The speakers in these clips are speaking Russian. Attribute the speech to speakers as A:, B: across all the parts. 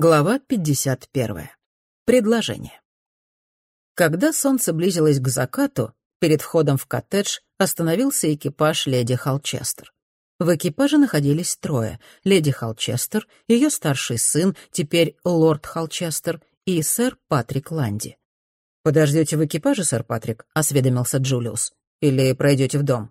A: Глава 51. Предложение. Когда солнце близилось к закату, перед входом в коттедж остановился экипаж леди Холчестер. В экипаже находились трое — леди Холчестер, ее старший сын, теперь лорд Холчестер, и сэр Патрик Ланди. «Подождете в экипаже, сэр Патрик?» — осведомился Джулиус. «Или пройдете в дом?»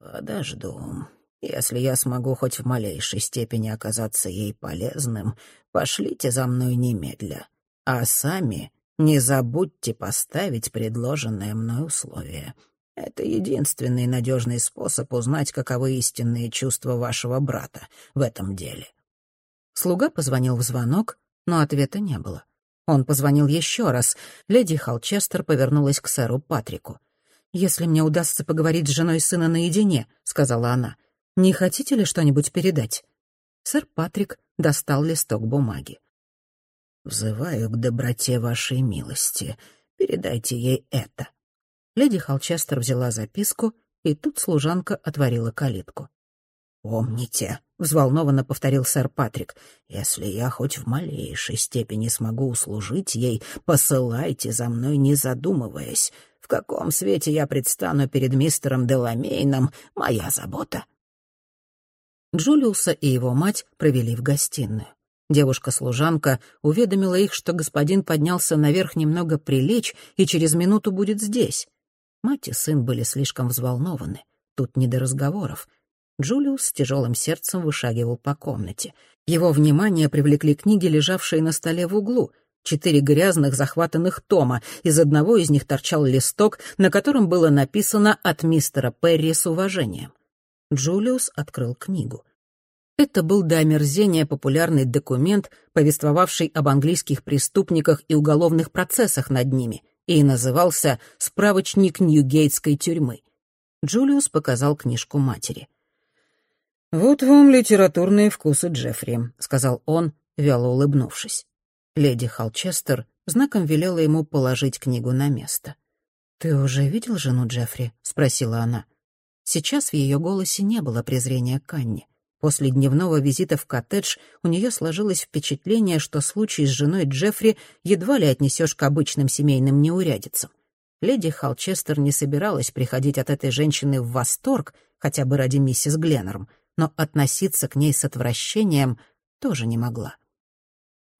B: «Подожду. Если я смогу хоть в малейшей степени оказаться ей полезным, пошлите за мной немедля. А сами не забудьте поставить предложенное мной условие. Это единственный надежный способ узнать, каковы истинные чувства вашего брата в этом деле».
A: Слуга позвонил в звонок, но ответа не было. Он позвонил еще раз. Леди Холчестер повернулась к сэру Патрику. «Если мне удастся поговорить с женой сына наедине», — сказала она, — не хотите ли что-нибудь передать?» Сэр Патрик достал листок бумаги.
B: «Взываю к доброте вашей милости. Передайте ей это».
A: Леди Холчестер взяла записку, и тут служанка отворила калитку.
B: «Помните», — взволнованно повторил сэр Патрик, «если я хоть в малейшей степени смогу услужить ей, посылайте за мной, не задумываясь. В каком свете я предстану перед мистером Деламейном — моя забота».
A: Джулиуса и его мать провели в гостиную. Девушка-служанка уведомила их, что господин поднялся наверх немного прилечь и через минуту будет здесь. Мать и сын были слишком взволнованы. Тут не до разговоров. Джулиус с тяжелым сердцем вышагивал по комнате. Его внимание привлекли книги, лежавшие на столе в углу. Четыре грязных захватанных тома. Из одного из них торчал листок, на котором было написано «От мистера Перри с уважением». Джулиус открыл книгу. Это был до омерзения популярный документ, повествовавший об английских преступниках и уголовных процессах над ними, и назывался «Справочник Ньюгейтской тюрьмы». Джулиус показал книжку матери. «Вот вам литературные вкусы Джеффри», — сказал он, вяло улыбнувшись. Леди Холчестер знаком велела ему положить книгу на место. «Ты уже видел жену Джеффри?» — спросила она. — Сейчас в ее голосе не было презрения к Анне. После дневного визита в коттедж у нее сложилось впечатление, что случай с женой Джеффри едва ли отнесешь к обычным семейным неурядицам. Леди Холчестер не собиралась приходить от этой женщины в восторг, хотя бы ради миссис Гленнерм, но относиться к ней с отвращением тоже не могла.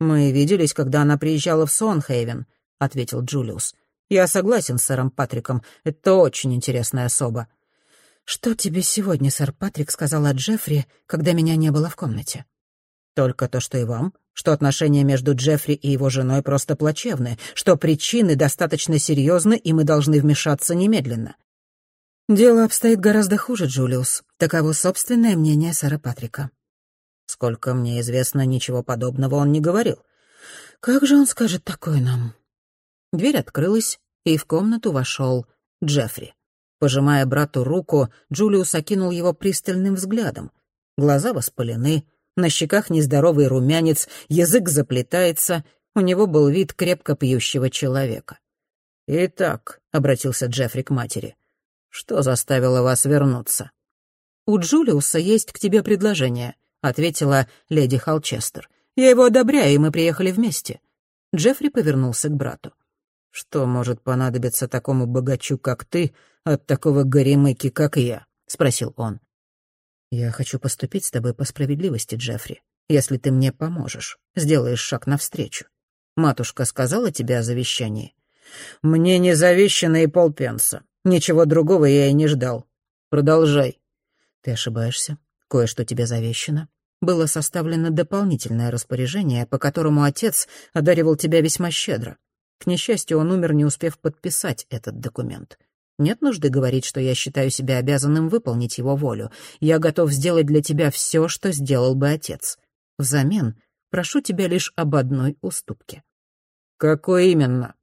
A: «Мы виделись, когда она приезжала в Сонхейвен», — ответил Джулиус. «Я согласен с сэром Патриком. Это очень интересная особа. «Что тебе сегодня сэр Патрик сказал о Джеффри, когда меня не было в комнате?» «Только то, что и вам, что отношения между Джеффри и его женой просто плачевны, что причины достаточно серьезны, и мы должны вмешаться немедленно». «Дело обстоит гораздо хуже, Джулиус. Таково собственное мнение сэра Патрика». «Сколько мне известно, ничего подобного он не говорил». «Как же он скажет такое нам?» Дверь открылась, и в комнату вошел Джеффри. Пожимая брату руку, Джулиус окинул его пристальным взглядом. Глаза воспалены, на щеках нездоровый румянец, язык заплетается, у него был вид крепко пьющего человека. «Итак», — обратился Джеффри к матери, — «что заставило вас вернуться?» «У Джулиуса есть к тебе предложение», — ответила леди Холчестер. «Я его одобряю, и мы приехали вместе». Джеффри повернулся к брату. «Что может понадобиться такому богачу, как ты, от такого горемыки, как я?» — спросил он. «Я хочу поступить с тобой по справедливости, Джеффри, если ты мне поможешь, сделаешь шаг навстречу. Матушка сказала тебе о завещании?» «Мне не завещано и полпенса. Ничего другого я и не ждал. Продолжай». «Ты ошибаешься. Кое-что тебе завещано. Было составлено дополнительное распоряжение, по которому отец одаривал тебя весьма щедро. К несчастью, он умер, не успев подписать этот документ. Нет нужды говорить, что я считаю себя обязанным выполнить его волю. Я готов сделать для тебя все, что сделал бы отец. Взамен прошу тебя лишь об одной уступке». «Какой именно?»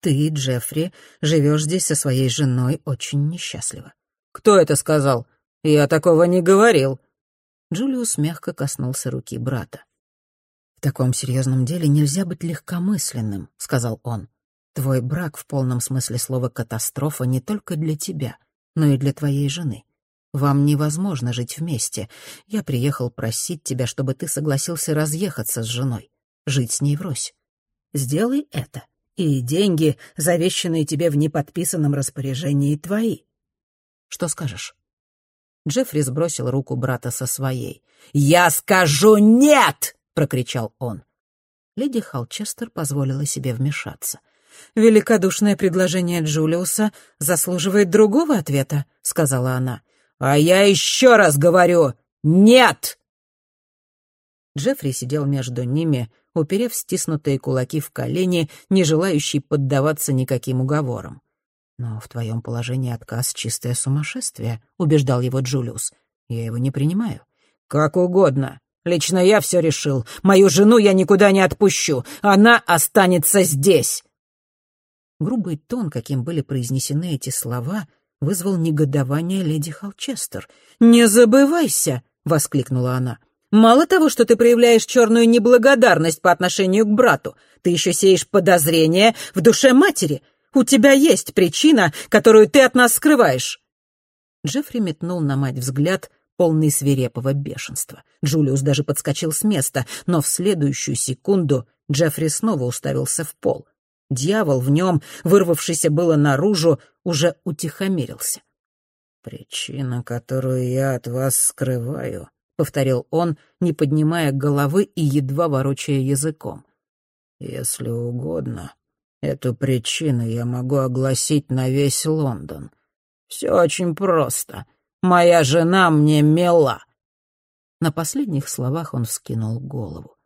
A: «Ты, Джеффри, живешь здесь со своей женой очень несчастливо». «Кто это сказал? Я такого не говорил». Джулиус мягко коснулся руки брата. «В таком серьезном деле нельзя быть легкомысленным», — сказал он. Твой брак в полном смысле слова катастрофа не только для тебя, но и для твоей жены. Вам невозможно жить вместе. Я приехал просить тебя, чтобы ты согласился разъехаться с женой. жить с ней врозь. Сделай это, и деньги, завещанные тебе в неподписанном распоряжении, твои. Что скажешь?» Джеффри сбросил руку брата со своей. «Я скажу нет!» — прокричал он. Леди Холчестер позволила себе вмешаться. «Великодушное предложение Джулиуса заслуживает другого ответа», — сказала она. «А я еще раз говорю, нет!» Джеффри сидел между ними, уперев стиснутые кулаки в колени, не желающий поддаваться никаким уговорам. «Но в твоем положении отказ — чистое сумасшествие», — убеждал его Джулиус. «Я его не принимаю». «Как угодно. Лично я все решил. Мою жену я никуда не отпущу. Она останется здесь». Грубый тон, каким были произнесены эти слова, вызвал негодование леди Холчестер. «Не забывайся!» — воскликнула она. «Мало того, что ты проявляешь черную неблагодарность по отношению к брату, ты еще сеешь подозрения в душе матери. У тебя есть причина, которую ты от нас скрываешь». Джеффри метнул на мать взгляд, полный свирепого бешенства. Джулиус даже подскочил с места, но в следующую секунду Джеффри снова уставился в пол. Дьявол в нем, вырвавшийся было наружу, уже утихомирился. «Причина, которую я от вас скрываю», — повторил он, не поднимая головы и едва ворочая языком. «Если угодно, Эту причину я могу огласить на весь Лондон. Все очень просто. Моя жена мне мила». На последних словах он вскинул голову.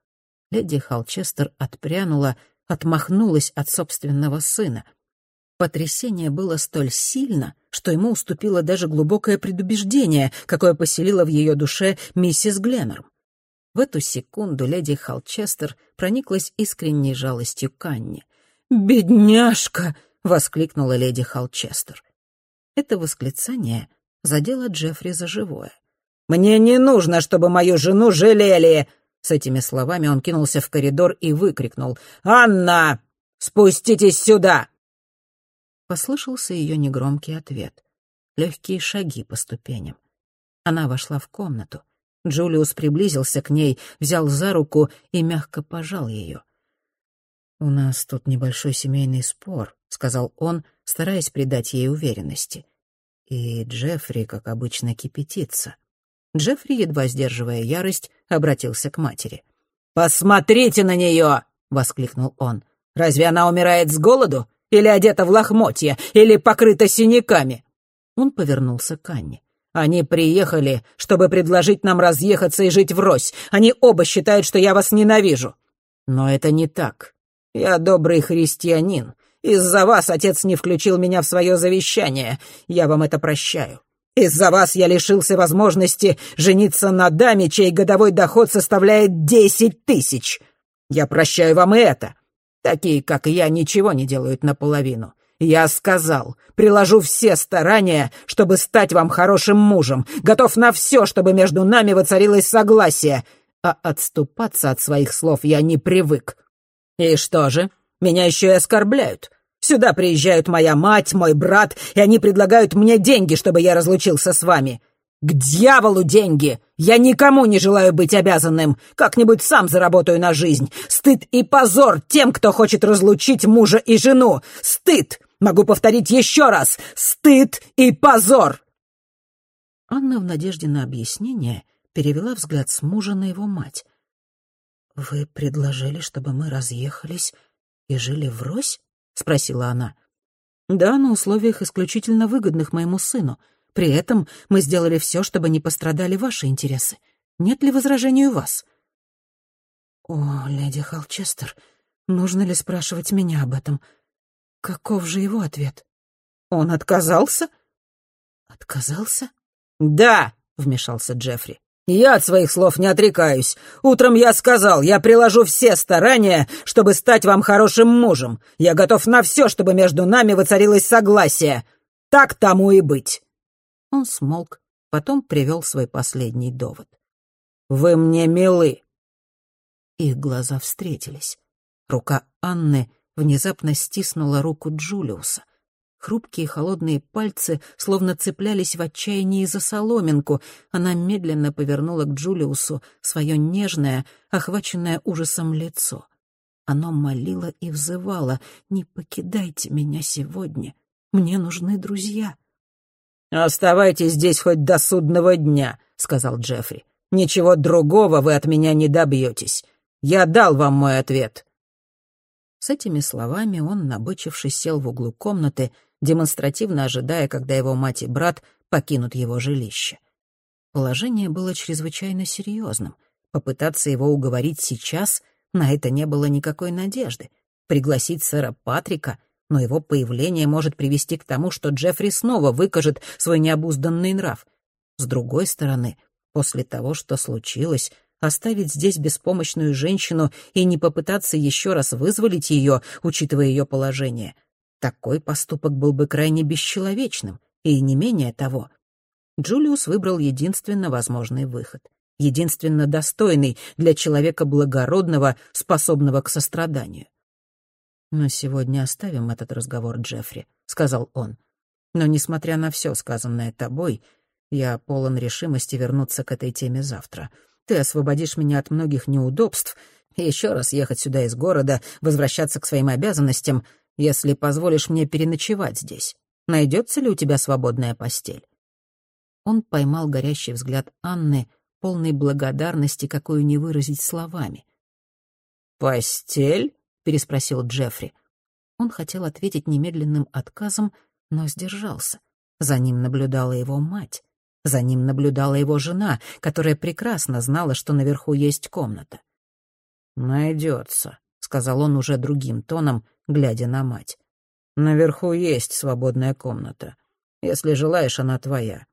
A: Леди Холчестер отпрянула, отмахнулась от собственного сына. Потрясение было столь сильно, что ему уступило даже глубокое предубеждение, какое поселило в ее душе миссис Гленнерм. В эту секунду леди Холчестер прониклась искренней жалостью к Анне. «Бедняжка!» — воскликнула леди Холчестер. Это восклицание задело Джеффри за живое. «Мне не нужно, чтобы мою жену жалели!» С этими словами он кинулся в коридор и выкрикнул. «Анна, спуститесь сюда!» Послышался ее негромкий ответ. Легкие шаги по ступеням. Она вошла в комнату. Джулиус приблизился к ней, взял за руку и мягко пожал ее. «У нас тут небольшой семейный спор», — сказал он, стараясь придать ей уверенности. И Джеффри, как обычно, кипятится. Джеффри, едва сдерживая ярость, обратился к матери. «Посмотрите на нее!» — воскликнул он. «Разве она умирает с голоду? Или одета в лохмотья? Или покрыта синяками?» Он повернулся к Анне. «Они приехали, чтобы предложить нам разъехаться и жить врозь. Они оба считают, что я вас ненавижу. Но это не так. Я добрый христианин. Из-за вас отец не включил меня в свое завещание. Я вам это прощаю. Из-за вас я лишился возможности жениться на даме, чей годовой доход составляет десять тысяч. Я прощаю вам и это. Такие, как я, ничего не делают наполовину. Я сказал, приложу все старания, чтобы стать вам хорошим мужем, готов на все, чтобы между нами воцарилось согласие, а отступаться от своих слов я не привык. «И что же? Меня еще и оскорбляют. Сюда приезжают моя мать, мой брат, и они предлагают мне деньги, чтобы я разлучился с вами. К дьяволу деньги! Я никому не желаю быть обязанным. Как-нибудь сам заработаю на жизнь. Стыд и позор тем, кто хочет разлучить мужа и жену. Стыд! Могу повторить еще раз. Стыд и позор!» Анна в надежде на объяснение перевела взгляд с мужа на его мать. «Вы предложили, чтобы мы разъехались и жили врозь?» — спросила она. «Да, на условиях исключительно выгодных моему сыну. При этом мы сделали все, чтобы не пострадали ваши интересы. Нет ли возражений у вас?» «О, леди Холчестер, нужно ли спрашивать меня об этом? Каков же его ответ? Он отказался?» «Отказался?» «Да», — вмешался Джеффри. Я от своих слов не отрекаюсь. Утром я сказал, я приложу все старания, чтобы стать вам хорошим мужем. Я готов на все, чтобы между нами воцарилось согласие. Так тому и быть». Он смолк, потом привел свой последний довод. «Вы мне милы». Их глаза встретились. Рука Анны внезапно стиснула руку Джулиуса. Хрупкие холодные пальцы словно цеплялись в отчаянии за соломинку. Она медленно повернула к Джулиусу свое нежное, охваченное ужасом лицо. Оно молило и взывало «Не покидайте меня сегодня, мне нужны друзья».
B: «Оставайтесь здесь хоть до судного дня», — сказал Джеффри. «Ничего другого вы от меня не добьетесь. Я дал вам мой ответ».
A: С этими словами он, набычившись, сел в углу комнаты, демонстративно ожидая, когда его мать и брат покинут его жилище. Положение было чрезвычайно серьезным. Попытаться его уговорить сейчас — на это не было никакой надежды. Пригласить сэра Патрика, но его появление может привести к тому, что Джеффри снова выкажет свой необузданный нрав. С другой стороны, после того, что случилось, оставить здесь беспомощную женщину и не попытаться еще раз вызволить ее, учитывая ее положение, такой поступок был бы крайне бесчеловечным, и не менее того. Джулиус выбрал единственно возможный выход единственно достойный для человека благородного, способного к состраданию. «Но сегодня оставим этот разговор, Джеффри», — сказал он. «Но, несмотря на все сказанное тобой, я полон решимости вернуться к этой теме завтра. Ты освободишь меня от многих неудобств еще раз ехать сюда из города, возвращаться к своим обязанностям, если позволишь мне переночевать здесь. Найдется ли у тебя свободная постель?» Он поймал горящий взгляд Анны, полной благодарности, какую не выразить словами.
B: «Постель?» — переспросил Джеффри.
A: Он хотел ответить немедленным отказом, но сдержался. За ним наблюдала его мать. За ним наблюдала его жена, которая прекрасно знала, что наверху есть комната.
B: «Найдется», — сказал он уже другим тоном, глядя на мать. «Наверху есть свободная комната. Если желаешь, она твоя.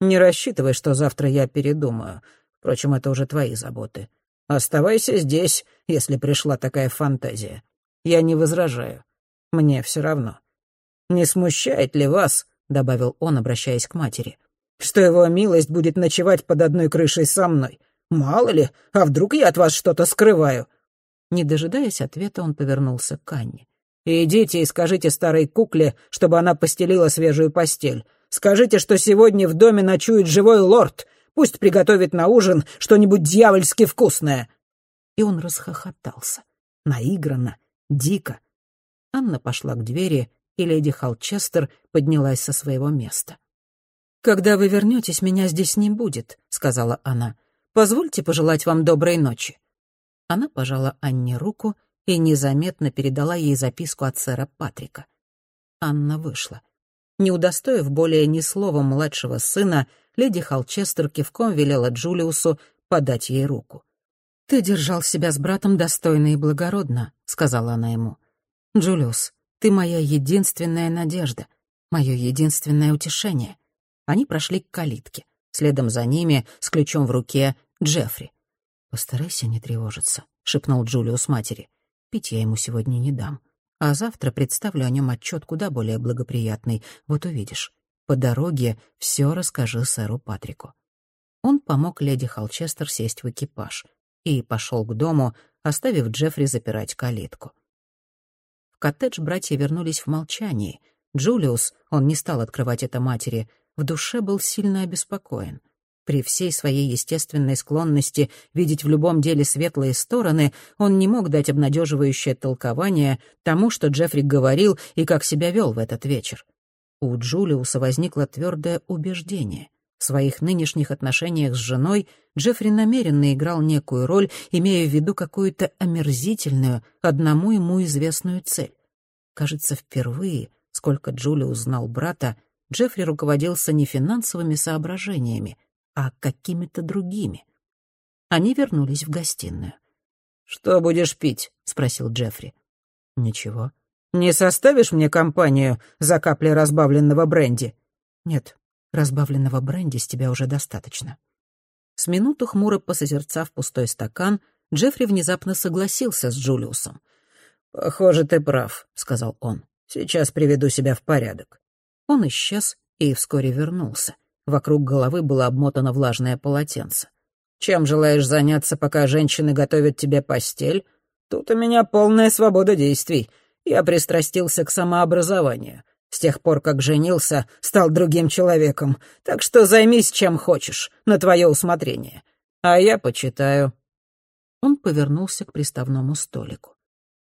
B: Не рассчитывай, что завтра я передумаю. Впрочем, это уже твои заботы. Оставайся здесь, если пришла такая фантазия. Я не возражаю. Мне все равно. Не смущает ли вас, — добавил он, обращаясь к матери, — что его милость будет ночевать под одной крышей со мной? Мало ли, а вдруг я от вас что-то скрываю?»
A: Не дожидаясь ответа, он повернулся к Анне.
B: «Идите и скажите старой кукле, чтобы она постелила свежую постель. Скажите, что сегодня в доме ночует живой лорд. Пусть приготовит на ужин что-нибудь дьявольски вкусное».
A: И он расхохотался. Наигранно, дико. Анна пошла к двери, и леди Холчестер поднялась со своего места. «Когда вы вернетесь, меня здесь не будет», — сказала она. «Позвольте пожелать вам доброй ночи». Она пожала Анне руку и незаметно передала ей записку от сэра Патрика. Анна вышла. Не удостоив более ни слова младшего сына, леди Холчестер кивком велела Джулиусу подать ей руку. «Ты держал себя с братом достойно и благородно», — сказала она ему. «Джулиус, ты моя единственная надежда, мое единственное утешение». Они прошли к калитке. Следом за ними, с ключом в руке, Джеффри. «Постарайся не тревожиться», — шепнул Джулиус матери. «Пить я ему сегодня не дам а завтра представлю о нем отчет куда более благоприятный. Вот увидишь. По дороге все расскажи сэру Патрику». Он помог леди Холчестер сесть в экипаж и пошел к дому, оставив Джеффри запирать калитку. В коттедж братья вернулись в молчании. Джулиус, он не стал открывать это матери, в душе был сильно обеспокоен — при всей своей естественной склонности видеть в любом деле светлые стороны, он не мог дать обнадеживающее толкование тому, что Джеффри говорил и как себя вел в этот вечер. У Джулиуса возникло твердое убеждение. В своих нынешних отношениях с женой Джеффри намеренно играл некую роль, имея в виду какую-то омерзительную, одному ему известную цель. Кажется, впервые, сколько Джулиус знал брата, Джеффри руководился не финансовыми соображениями, а какими-то другими. Они вернулись в гостиную.
B: «Что будешь пить?» — спросил Джеффри.
A: «Ничего».
B: «Не составишь мне компанию за капли разбавленного бренди?»
A: «Нет, разбавленного бренди с тебя уже достаточно». С минуту хмуро посозерцав пустой стакан, Джеффри внезапно согласился с Джулиусом.
B: «Похоже, ты прав», — сказал он. «Сейчас приведу себя в порядок».
A: Он исчез и вскоре вернулся. Вокруг головы было обмотано влажное полотенце.
B: «Чем желаешь заняться, пока женщины готовят тебе постель? Тут у меня полная свобода действий. Я пристрастился к самообразованию. С тех пор, как женился, стал другим человеком. Так что займись чем хочешь, на твое усмотрение. А я почитаю».
A: Он повернулся к приставному столику.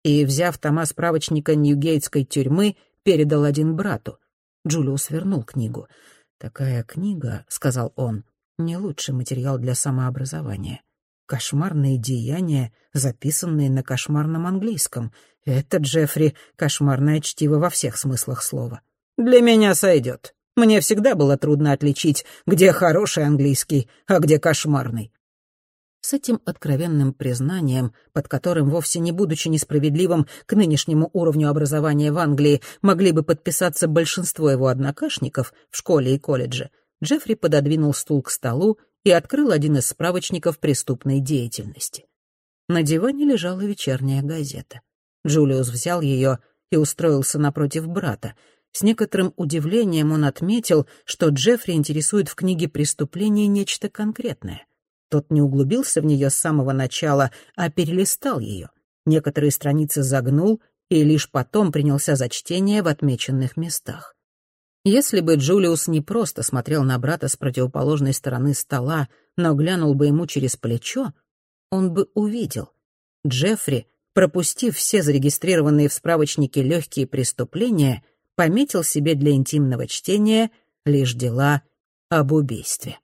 A: и, взяв тома справочника Ньюгейтской тюрьмы, передал один брату. Джулиус вернул книгу. «Такая книга», — сказал он, — «не лучший материал для самообразования. Кошмарные деяния, записанные на кошмарном английском. Это, Джеффри, кошмарное чтиво во всех смыслах слова. Для меня сойдет. Мне всегда было трудно отличить, где хороший английский, а где кошмарный. С этим откровенным признанием, под которым, вовсе не будучи несправедливым к нынешнему уровню образования в Англии, могли бы подписаться большинство его однокашников в школе и колледже, Джеффри пододвинул стул к столу и открыл один из справочников преступной деятельности. На диване лежала вечерняя газета. Джулиус взял ее и устроился напротив брата. С некоторым удивлением он отметил, что Джеффри интересует в книге преступления нечто конкретное. Тот не углубился в нее с самого начала, а перелистал ее. Некоторые страницы загнул и лишь потом принялся за чтение в отмеченных местах. Если бы Джулиус не просто смотрел на брата с противоположной стороны стола, но глянул бы ему через плечо, он бы увидел. Джеффри, пропустив все зарегистрированные в справочнике легкие преступления, пометил себе для интимного чтения лишь дела об убийстве.